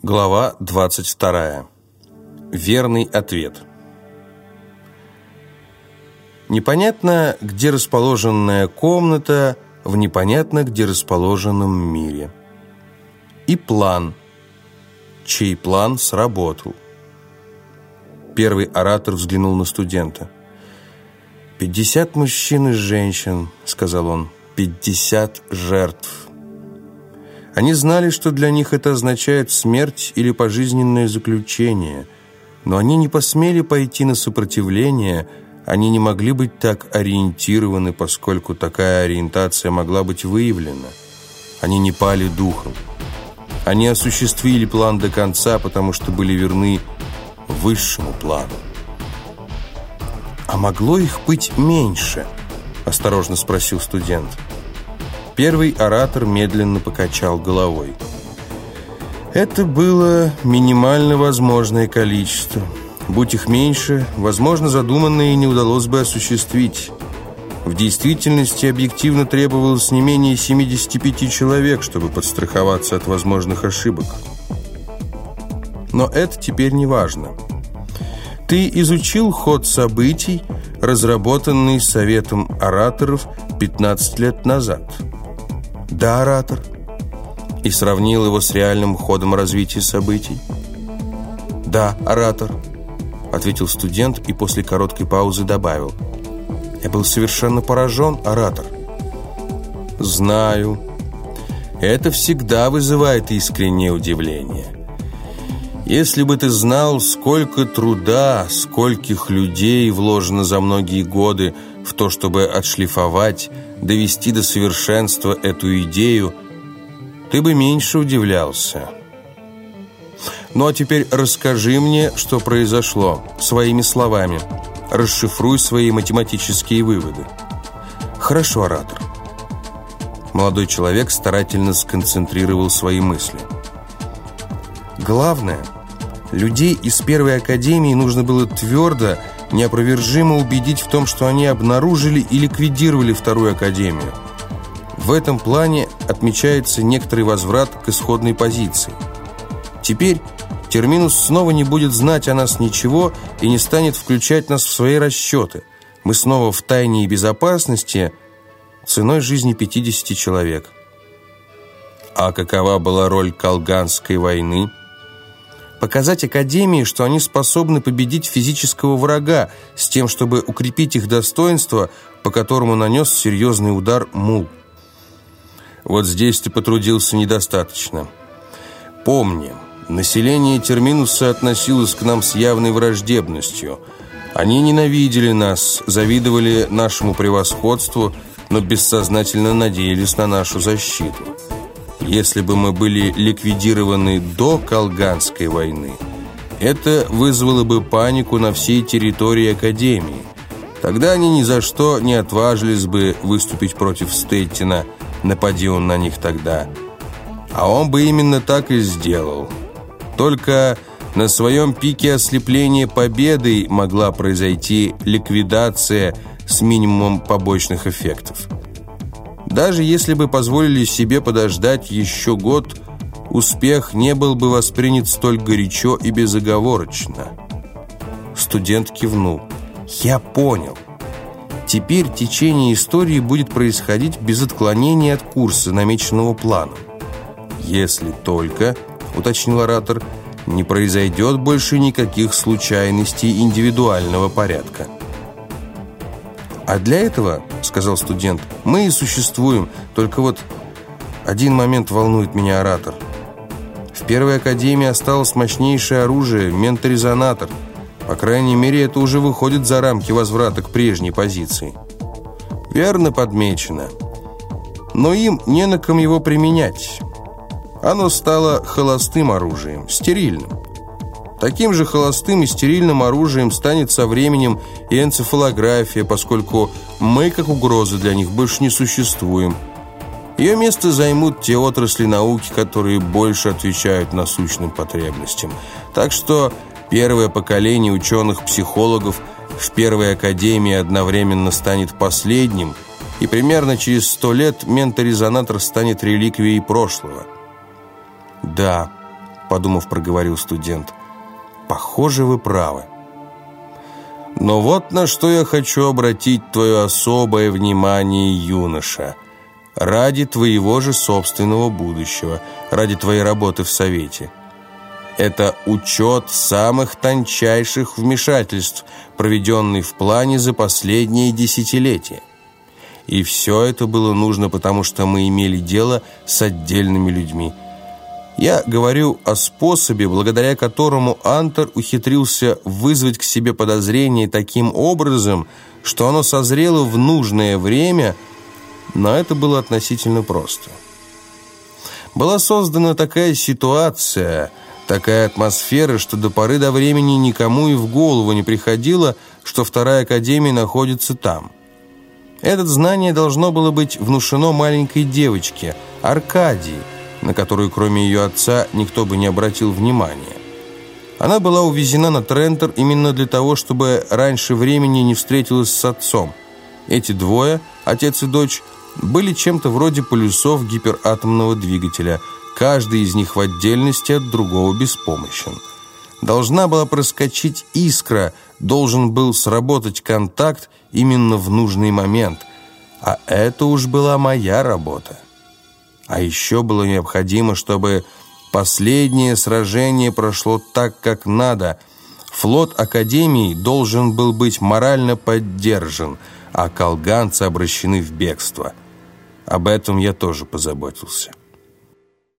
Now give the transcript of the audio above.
Глава 22. Верный ответ. Непонятно, где расположенная комната в непонятно, где расположенном мире. И план, чей план сработал. Первый оратор взглянул на студента. «Пятьдесят мужчин и женщин», — сказал он, — «пятьдесят жертв». Они знали, что для них это означает смерть или пожизненное заключение, но они не посмели пойти на сопротивление, они не могли быть так ориентированы, поскольку такая ориентация могла быть выявлена. Они не пали духом. Они осуществили план до конца, потому что были верны высшему плану. «А могло их быть меньше?» – осторожно спросил студент. – Первый оратор медленно покачал головой. Это было минимально возможное количество. Будь их меньше, возможно, задуманное не удалось бы осуществить. В действительности объективно требовалось не менее 75 человек, чтобы подстраховаться от возможных ошибок. Но это теперь не важно. Ты изучил ход событий, разработанный Советом ораторов 15 лет назад – «Да, оратор». И сравнил его с реальным ходом развития событий. «Да, оратор», — ответил студент и после короткой паузы добавил. «Я был совершенно поражен, оратор». «Знаю. Это всегда вызывает искреннее удивление. Если бы ты знал, сколько труда, скольких людей вложено за многие годы в то, чтобы отшлифовать, довести до совершенства эту идею, ты бы меньше удивлялся. Ну а теперь расскажи мне, что произошло, своими словами. Расшифруй свои математические выводы. Хорошо, оратор. Молодой человек старательно сконцентрировал свои мысли. Главное, людей из первой академии нужно было твердо неопровержимо убедить в том, что они обнаружили и ликвидировали вторую академию. В этом плане отмечается некоторый возврат к исходной позиции. Теперь Терминус снова не будет знать о нас ничего и не станет включать нас в свои расчеты. Мы снова в тайне и безопасности ценой жизни 50 человек. А какова была роль Колганской войны? Показать Академии, что они способны победить физического врага с тем, чтобы укрепить их достоинство, по которому нанес серьезный удар Мул. Вот здесь ты потрудился недостаточно. Помни, население Терминуса относилось к нам с явной враждебностью. Они ненавидели нас, завидовали нашему превосходству, но бессознательно надеялись на нашу защиту. Если бы мы были ликвидированы до Колганской войны, это вызвало бы панику на всей территории Академии. Тогда они ни за что не отважились бы выступить против Стейтина, напади он на них тогда. А он бы именно так и сделал. Только на своем пике ослепления победой могла произойти ликвидация с минимумом побочных эффектов. Даже если бы позволили себе подождать еще год, успех не был бы воспринят столь горячо и безоговорочно. Студент кивнул. «Я понял. Теперь течение истории будет происходить без отклонения от курса, намеченного планом. Если только, уточнил оратор, не произойдет больше никаких случайностей индивидуального порядка». «А для этого, — сказал студент, — мы и существуем. Только вот один момент волнует меня, оратор. В первой академии осталось мощнейшее оружие — менторезонатор. По крайней мере, это уже выходит за рамки возврата к прежней позиции. Верно подмечено. Но им не на ком его применять. Оно стало холостым оружием, стерильным. Таким же холостым и стерильным оружием станет со временем и энцефалография, поскольку мы, как угроза для них, больше не существуем. Ее место займут те отрасли науки, которые больше отвечают насущным потребностям. Так что первое поколение ученых-психологов в первой академии одновременно станет последним, и примерно через сто лет менторезонатор станет реликвией прошлого. Да, подумав, проговорил студент. Похоже, вы правы. Но вот на что я хочу обратить твое особое внимание, юноша. Ради твоего же собственного будущего, ради твоей работы в Совете. Это учет самых тончайших вмешательств, проведенный в плане за последние десятилетия. И все это было нужно, потому что мы имели дело с отдельными людьми. Я говорю о способе, благодаря которому Антер ухитрился вызвать к себе подозрение таким образом, что оно созрело в нужное время, но это было относительно просто. Была создана такая ситуация, такая атмосфера, что до поры до времени никому и в голову не приходило, что вторая академия находится там – это знание должно было быть внушено маленькой девочке, Аркадии, на которую кроме ее отца никто бы не обратил внимания. Она была увезена на Трентер именно для того, чтобы раньше времени не встретилась с отцом. Эти двое, отец и дочь, были чем-то вроде полюсов гиператомного двигателя, каждый из них в отдельности от другого беспомощен. Должна была проскочить искра, должен был сработать контакт, именно в нужный момент. А это уж была моя работа. А еще было необходимо, чтобы последнее сражение прошло так, как надо. Флот Академии должен был быть морально поддержан, а колганцы обращены в бегство. Об этом я тоже позаботился.